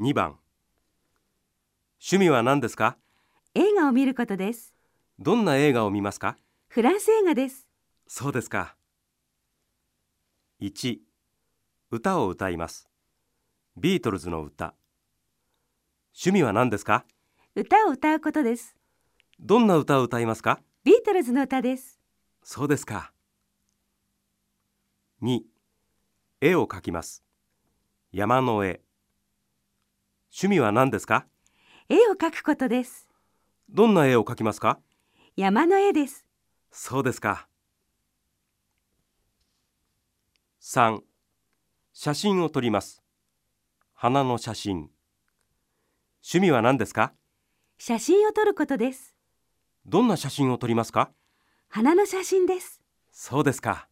2番趣味は何ですか？映画を見ることです。どんな映画を見ますか？フランス映画です。そうですか。1歌を歌います。ビートルズの歌。趣味は何ですか？歌を歌うことです。どんな歌を歌いますか？ビートルズの歌です。そうですか。2絵を描きます。山の絵。趣味は何ですか？絵を描くことです。どんな絵を描きますか？山の絵です。そうですか。3写真を撮ります。花の写真。趣味は何ですか？写真を撮ることです。どんな写真を撮りますか？花の写真です。そうですか。